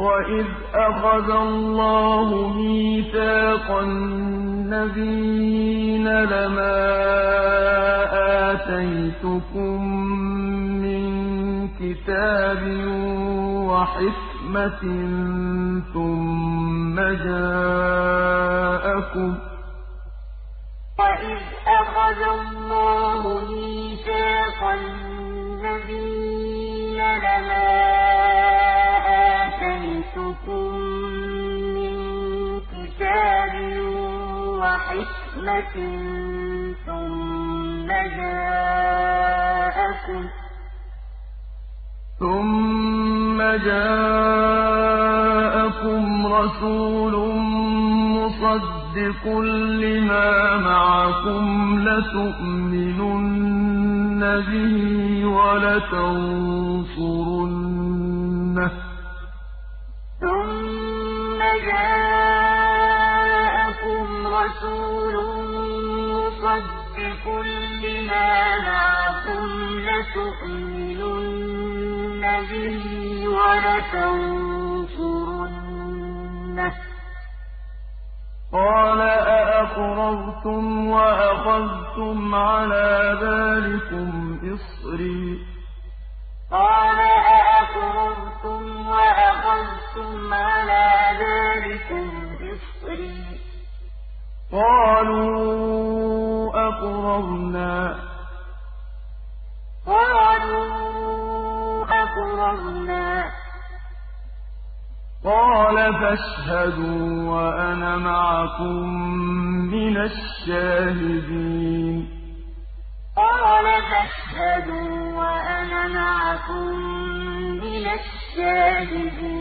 وَإِذْ أَخَذَ اللَّهُ مِيثَاقَ النَّبِيِّينَ لَمَا آتَيْتُكُم مِّن كِتَابٍ وَحِكْمَةٍ ثُمَّ جَاءَكُم آتَيْتُكُم مِّن كِتَابٍ وَحِكْمَةٍ ثُمَّ جَاءَكُمْ ثُمَّ جَاءَكُمْ رَسُولٌ مُّصَدِّقٌ لِّمَا مَعَكُمْ لَتُؤْمِنُنَّ بِهِ وَلَتَنصُرُنَّهُ ۚ جَاءَكُمْ رَسُولٌ مُّصَدِّقٌ لِّمَا مَعَكُمْ لَتُؤْمِنُنَّ بِهِ وَلَتَنصُرُنَّهُ ۚ. قَالَ أَأَقْرَرْتُمْ وَأَخَذْتُمْ عَلَىٰ ذَٰلِكُمْ إِصْرِي ۖ. قَالَ أَأَقْرَرْتُمْ وَأَخَذْتُمْ قَالُوا أَقْرَرْنَا ۚ. قَالُوا أَقْرَرْنَا ۚ. قَالَ فَاشْهَدُوا وَأَنَا مَعَكُم مِّنَ الشَّاهِدِينَ. قَالَ فَاشْهَدُوا وَأَنَا مَعَكُم مِّنَ الشَّاهِدِينَ.